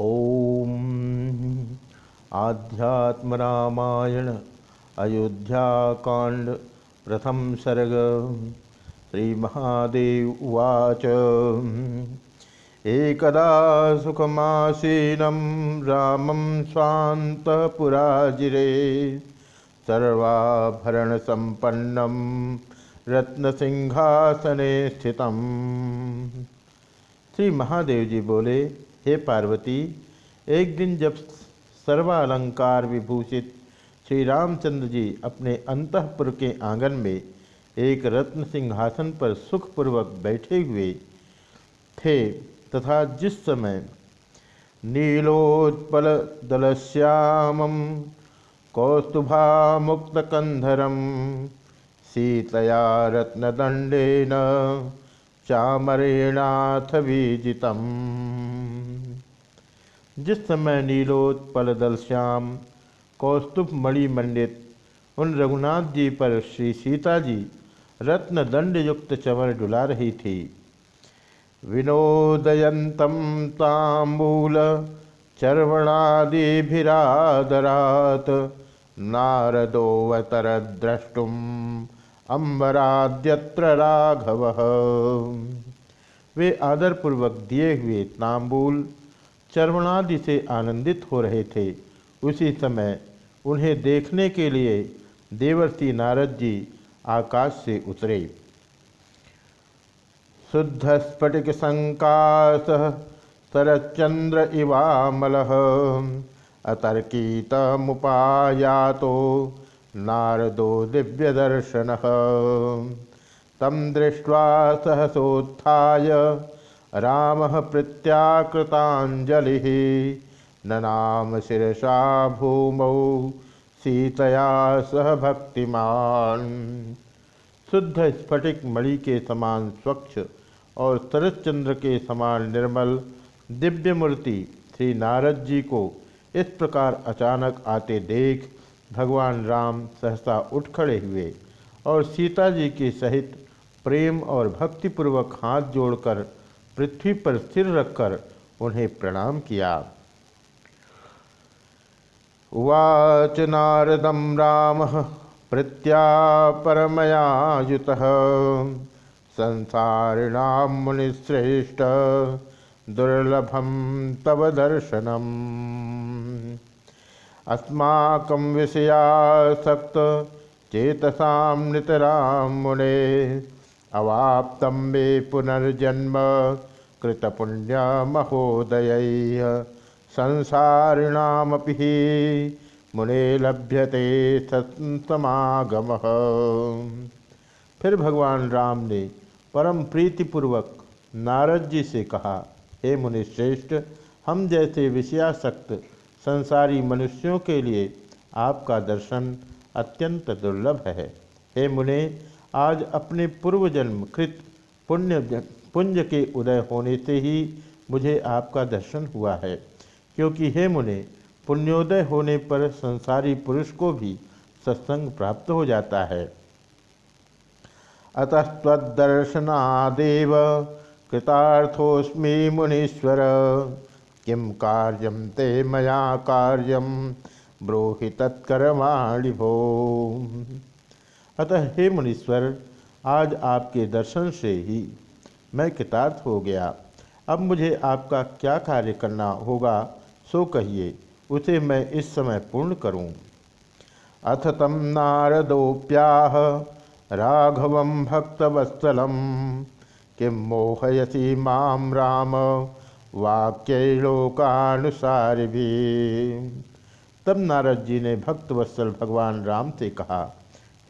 ओम। आध्यात्म रामायण अयोध्याकांड, प्रथम सर्ग, श्री महादेव उवाच। एकदा सुखमासीनं रामं स्वान्तपुराजिरे सर्वाभरणसम्पन्नं रत्नसिंहासने स्थितम्। श्री महादेव जी बोले हे पार्वती, एक दिन जब सर्वालंकार विभूषित श्री रामचंद्र जी अपने अंतपुर के आँगन में एक रत्न सिंहासन पर सुखपूर्वक बैठे हुए थे तथा जिस समय नीलोत्पल दलश्यामम कौस्तुभा मुक्तकंधरम सीतया रत्नदंडेन चामरेणाथ विजितम। जिस समय नीलोत्पल श्याम, कौस्तुभ मणिमंडित उन रघुनाथ जी पर श्री सीता जी रत्न दंड युक्त चमर डुला रही थी। विनोदयंतम तांबूल, चर्वणादिभिरादरात नारदोवतर द्रष्टुम अम्बराद्यत्र राघव। वे आदरपूर्वक दिए हुए तांबूल चर्वणादि से आनंदित हो रहे थे। उसी समय उन्हें देखने के लिए देवर्षि नारद जी आकाश से उतरे। शुद्ध स्फटिक संकाश शरच्चंद्र इवामल अतर्कित मुपायातो नारदो दिव्यदर्शन। तम दृष्ट्वा सहसोत्थाय राम प्रत्याकृतांजलि ननाम शिरसा भूमौ, सीतया सह भक्तिमान। शुद्ध स्फटिक मणि के समान स्वच्छ और शरदचंद्र के समान निर्मल दिव्य मूर्ति श्री नारद जी को इस प्रकार अचानक आते देख भगवान राम सहसा उठ खड़े हुए और सीता जी के सहित प्रेम और भक्तिपूर्वक हाथ जोड़कर पृथ्वी पर स्थिर रखकर उन्हें प्रणाम किया। उवाच नारदम राम प्रत्यापरमयायुत संसारिणाम मुनिश्रेष्ठ दुर्लभम तव दर्शनम। अस्माक विषयासक्त चेतसा नृतराम मुने अवाप्तम मे पुनर्जन्म कृतपुण्य महोदय संसारिणामपि मुने लभ्यते समागम फिर भगवान राम ने परम प्रीतिपूर्वक नारद जी से कहा, हे मुनिश्रेष्ठ हम जैसे विषयासक्त संसारी मनुष्यों के लिए आपका दर्शन अत्यंत दुर्लभ है। हे मुने आज अपने पूर्व जन्म कृत पुण्य पुंज के उदय होने से ही मुझे आपका दर्शन हुआ है। क्योंकि हे मुने, पुण्योदय होने पर संसारी पुरुष को भी सत्संग प्राप्त हो जाता है। अतः तदर्शनादेव कृतार्थोस्मी मुनीश्वर किम कार्यम ते मया कार्यम ब्रोहि तत्कर्माणि भो अतः हे मुनीश्वर, आज आपके दर्शन से ही मैं कृतार्थ हो गया अब मुझे आपका क्या कार्य करना होगा, सो कहिए, उसे मैं इस समय पूर्ण करूँ। अथ तम नारदोप्याह राघव भक्तवत्सलम किम मोहयसी माम राम वाक्यलोकानुसार भी तब नारद जी ने भक्तवत्सल भगवान राम से कहा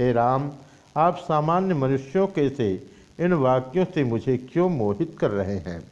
हे राम, आप सामान्य मनुष्यों के से इन वाक्यों से मुझे क्यों मोहित कर रहे हैं?